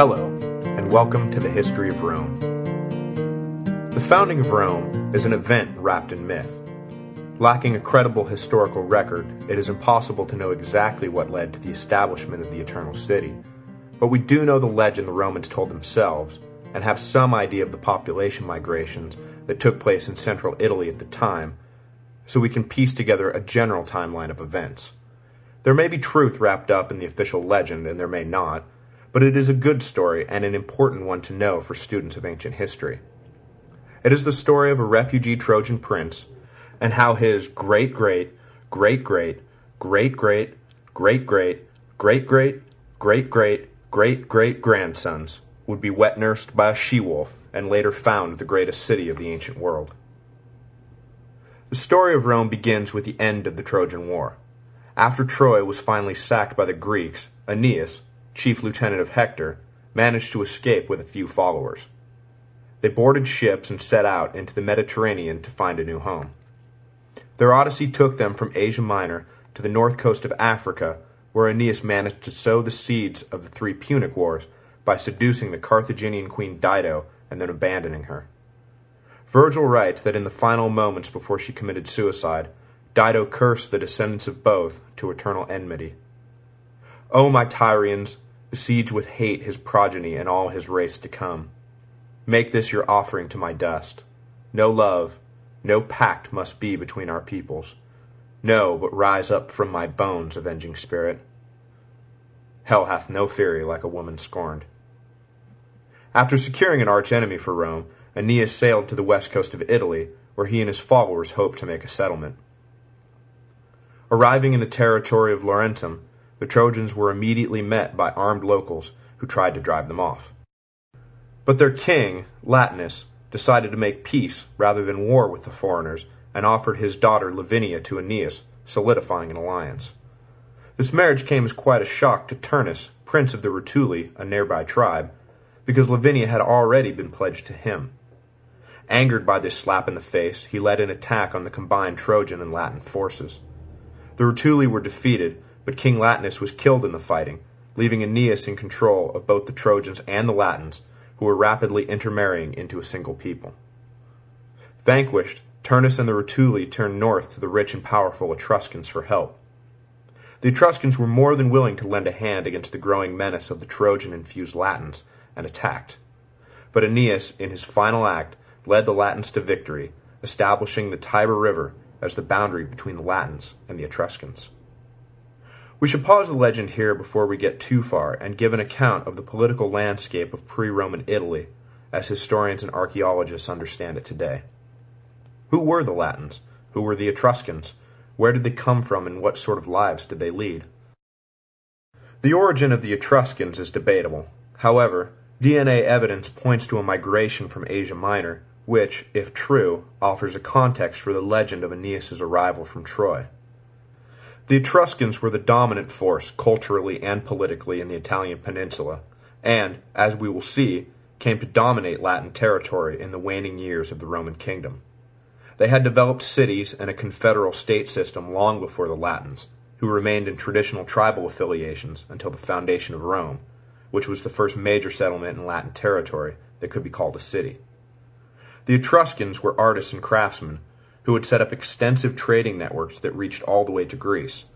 Hello, and welcome to the History of Rome. The founding of Rome is an event wrapped in myth. Lacking a credible historical record, it is impossible to know exactly what led to the establishment of the Eternal City. But we do know the legend the Romans told themselves, and have some idea of the population migrations that took place in central Italy at the time, so we can piece together a general timeline of events. There may be truth wrapped up in the official legend, and there may not, but it is a good story and an important one to know for students of ancient history. It is the story of a refugee Trojan prince and how his great great great great great great great great great great great great great great grandsons would be wet nursed by a she wolf and later found the greatest city of the ancient world. The story of Rome begins with the end of the Trojan War. After Troy was finally sacked by the Greeks, Aeneas, chief lieutenant of Hector, managed to escape with a few followers. They boarded ships and set out into the Mediterranean to find a new home. Their odyssey took them from Asia Minor to the north coast of Africa, where Aeneas managed to sow the seeds of the three Punic Wars by seducing the Carthaginian queen Dido and then abandoning her. Virgil writes that in the final moments before she committed suicide, Dido cursed the descendants of both to eternal enmity. O my Tyrians, besiege with hate his progeny and all his race to come. Make this your offering to my dust. No love, no pact must be between our peoples. No, but rise up from my bones, avenging spirit. Hell hath no fury like a woman scorned. After securing an archenemy for Rome, Aeneas sailed to the west coast of Italy, where he and his followers hoped to make a settlement. Arriving in the territory of Laurentum, the Trojans were immediately met by armed locals who tried to drive them off. But their king, Latinus, decided to make peace rather than war with the foreigners and offered his daughter Lavinia to Aeneas, solidifying an alliance. This marriage came as quite a shock to Turnus, prince of the Rutuli, a nearby tribe, because Lavinia had already been pledged to him. Angered by this slap in the face, he led an attack on the combined Trojan and Latin forces. The Rutuli were defeated, but King Latinus was killed in the fighting, leaving Aeneas in control of both the Trojans and the Latins, who were rapidly intermarrying into a single people. Vanquished, Turnus and the Rutuli turned north to the rich and powerful Etruscans for help. The Etruscans were more than willing to lend a hand against the growing menace of the Trojan infused Latins and attacked. But Aeneas, in his final act, led the Latins to victory, establishing the Tiber River as the boundary between the Latins and the Etruscans. We should pause the legend here before we get too far and give an account of the political landscape of pre Roman Italy, as historians and archaeologists understand it today. Who were the Latins? Who were the Etruscans? Where did they come from and what sort of lives did they lead? The origin of the Etruscans is debatable. However, DNA evidence points to a migration from Asia Minor, which, if true, offers a context for the legend of Aeneas's arrival from Troy. The Etruscans were the dominant force culturally and politically in the Italian peninsula, and, as we will see, came to dominate Latin territory in the waning years of the Roman kingdom. They had developed cities and a confederal state system long before the Latins, who remained in traditional tribal affiliations until the foundation of Rome, which was the first major settlement in Latin territory that could be called a city. The Etruscans were artists and craftsmen who had set up extensive trading networks that reached all the way to Greece.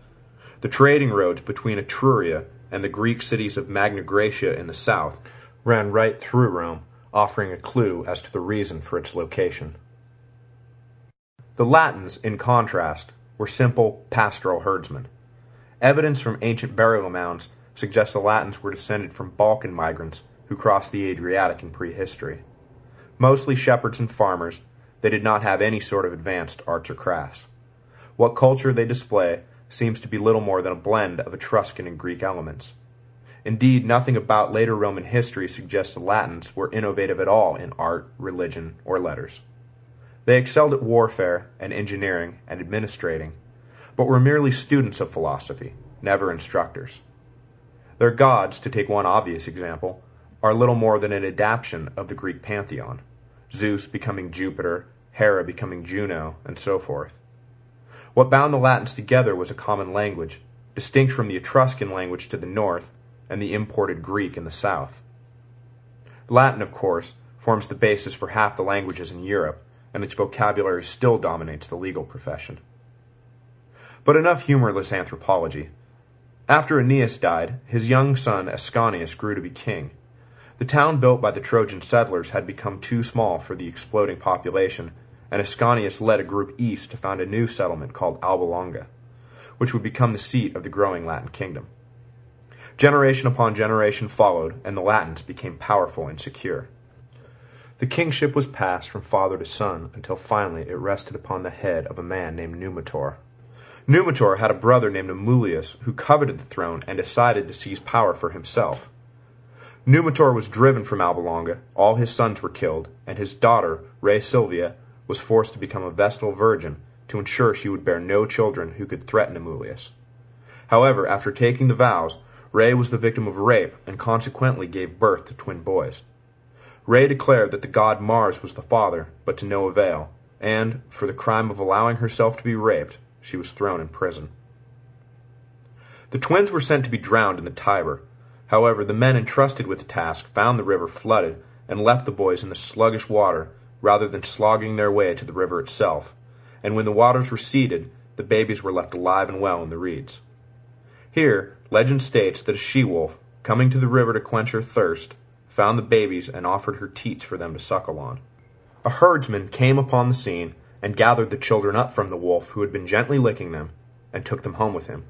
The trading roads between Etruria and the Greek cities of Magna Graecia in the south ran right through Rome, offering a clue as to the reason for its location. The Latins, in contrast, were simple pastoral herdsmen. Evidence from ancient burial mounds suggests the Latins were descended from Balkan migrants who crossed the Adriatic in prehistory. Mostly shepherds and farmers, they did not have any sort of advanced arts or crafts. What culture they display seems to be little more than a blend of Etruscan and Greek elements. Indeed, nothing about later Roman history suggests the Latins were innovative at all in art, religion, or letters. They excelled at warfare and engineering and administrating, but were merely students of philosophy, never instructors. Their gods, to take one obvious example, are little more than an adaptation of the Greek pantheon, Zeus becoming Jupiter, Hera becoming Juno, and so forth. What bound the Latins together was a common language, distinct from the Etruscan language to the north and the imported Greek in the south. Latin, of course, forms the basis for half the languages in Europe, and its vocabulary still dominates the legal profession. But enough humorless anthropology. After Aeneas died, his young son Ascanius grew to be king. The town built by the Trojan settlers had become too small for the exploding population, and Ascanius led a group east to found a new settlement called Alba Longa, which would become the seat of the growing Latin kingdom. Generation upon generation followed, and the Latins became powerful and secure. The kingship was passed from father to son until finally it rested upon the head of a man named Numitor. Numitor had a brother named Amulius who coveted the throne and decided to seize power for himself. Numitor was driven from Alba Longa, all his sons were killed, and his daughter, Rhea Silvia, was forced to become a Vestal Virgin to ensure she would bear no children who could threaten Amulius. However, after taking the vows, Rhea was the victim of rape and consequently gave birth to twin boys. Rhea declared that the god Mars was the father, but to no avail, and, for the crime of allowing herself to be raped, she was thrown in prison. The twins were sent to be drowned in the Tiber. However, the men entrusted with the task found the river flooded and left the boys in the sluggish water rather than slogging their way to the river itself, and when the waters receded, the babies were left alive and well in the reeds. Here, legend states that a she-wolf, coming to the river to quench her thirst, found the babies and offered her teats for them to suckle on. A herdsman came upon the scene and gathered the children up from the wolf who had been gently licking them and took them home with him.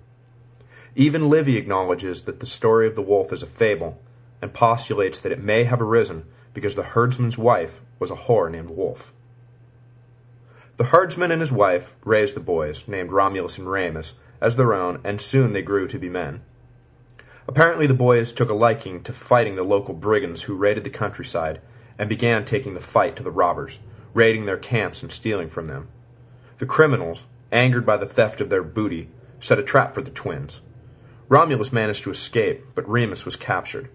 Even Livy acknowledges that the story of the wolf is a fable and postulates that it may have arisen because the herdsman's wife was a whore named Wolf. The herdsman and his wife raised the boys, named Romulus and Remus, as their own, and soon they grew to be men. Apparently, the boys took a liking to fighting the local brigands who raided the countryside and began taking the fight to the robbers, raiding their camps and stealing from them. The criminals, angered by the theft of their booty, set a trap for the twins. Romulus managed to escape, but Remus was captured.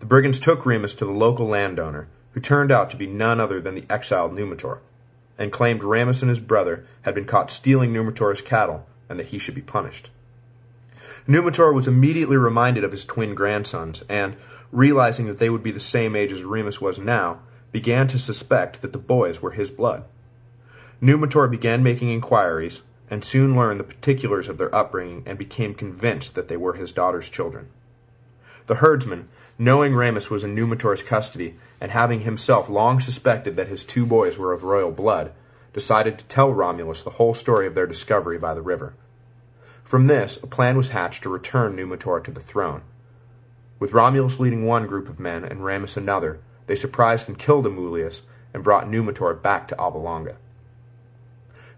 The brigands took Remus to the local landowner, who turned out to be none other than the exiled Numitor, and claimed Remus and his brother had been caught stealing Numitor's cattle and that he should be punished. Numitor was immediately reminded of his twin grandsons, and, realizing that they would be the same age as Remus was now, began to suspect that the boys were his blood. Numitor began making inquiries, and soon learned the particulars of their upbringing and became convinced that they were his daughter's children. The herdsman, knowing Remus was in Numitor's custody, and having himself long suspected that his two boys were of royal blood, decided to tell Romulus the whole story of their discovery by the river. From this, a plan was hatched to return Numitor to the throne. With Romulus leading one group of men and Remus another, they surprised and killed Amulius and brought Numitor back to Alba Longa.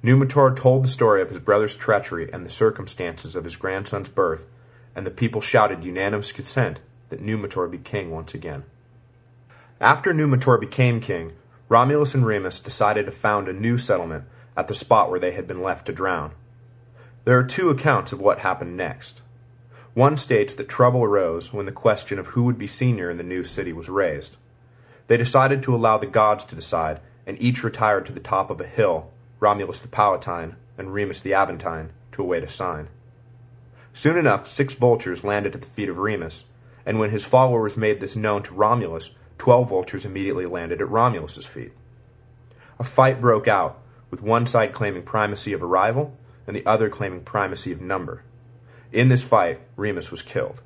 Numitor told the story of his brother's treachery and the circumstances of his grandson's birth, and the people shouted unanimous consent that Numitor be king once again. After Numitor became king, Romulus and Remus decided to found a new settlement at the spot where they had been left to drown. There are two accounts of what happened next. One states that trouble arose when the question of who would be senior in the new city was raised. They decided to allow the gods to decide, and each retired to the top of a hill, Romulus the Palatine and Remus the Aventine, to await a sign. Soon enough, six vultures landed at the feet of Remus, and when his followers made this known to Romulus, twelve vultures immediately landed at Romulus's feet. A fight broke out, with one side claiming primacy of arrival and the other claiming primacy of number. In this fight, Remus was killed.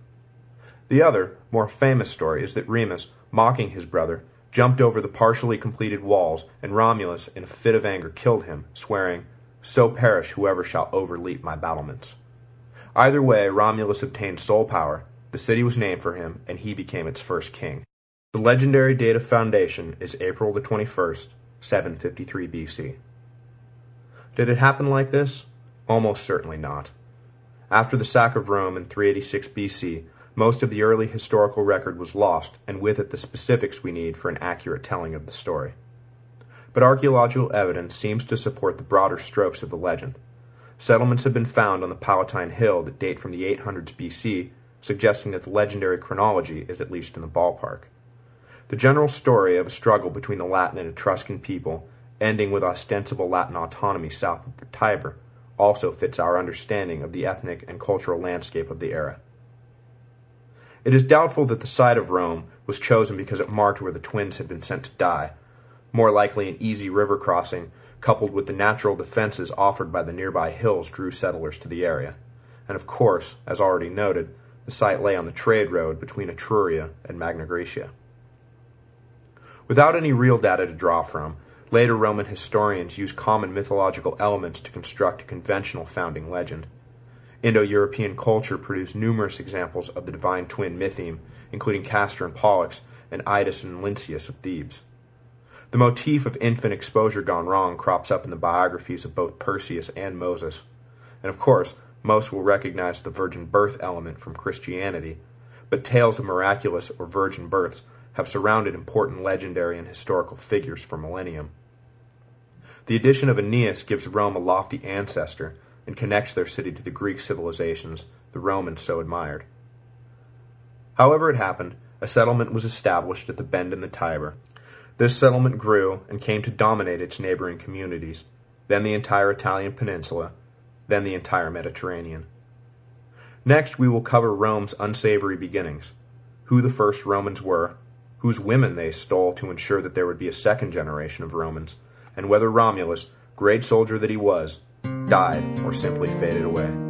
The other, more famous story is that Remus, mocking his brother, jumped over the partially completed walls, and Romulus, in a fit of anger, killed him, swearing, So perish whoever shall overleap my battlements. Either way, Romulus obtained sole power, the city was named for him, and he became its first king. The legendary date of foundation is April the 21st, 753 BC. Did it happen like this? Almost certainly not. After the sack of Rome in 386 BC, most of the early historical record was lost, and with it the specifics we need for an accurate telling of the story. But archaeological evidence seems to support the broader strokes of the legend. Settlements have been found on the Palatine Hill that date from the 800s BC, suggesting that the legendary chronology is at least in the ballpark. The general story of a struggle between the Latin and Etruscan people, ending with ostensible Latin autonomy south of the Tiber, also fits our understanding of the ethnic and cultural landscape of the era. It is doubtful that the site of Rome was chosen because it marked where the twins had been sent to die, more likely an easy river crossing coupled with the natural defenses offered by the nearby hills drew settlers to the area. And of course, as already noted, the site lay on the trade road between Etruria and Magna Graecia. Without any real data to draw from, later Roman historians used common mythological elements to construct a conventional founding legend. Indo European culture produced numerous examples of the divine twin mytheme, including Castor and Pollux and Idas and Lynceus of Thebes. The motif of infant exposure gone wrong crops up in the biographies of both Perseus and Moses. And of course, most will recognize the virgin birth element from Christianity, but tales of miraculous or virgin births have surrounded important legendary and historical figures for millennium. The addition of Aeneas gives Rome a lofty ancestor and connects their city to the Greek civilizations the Romans so admired. However it happened, a settlement was established at the bend in the Tiber, this settlement grew and came to dominate its neighboring communities, then the entire Italian peninsula, then the entire Mediterranean. Next, we will cover Rome's unsavory beginnings, who the first Romans were, whose women they stole to ensure that there would be a second generation of Romans, and whether Romulus, great soldier that he was, died or simply faded away.